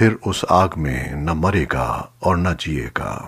پھر اس آگ میں نہ مرے گا اور نہ جیے گا۔